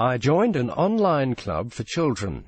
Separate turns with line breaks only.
I joined an online club for children.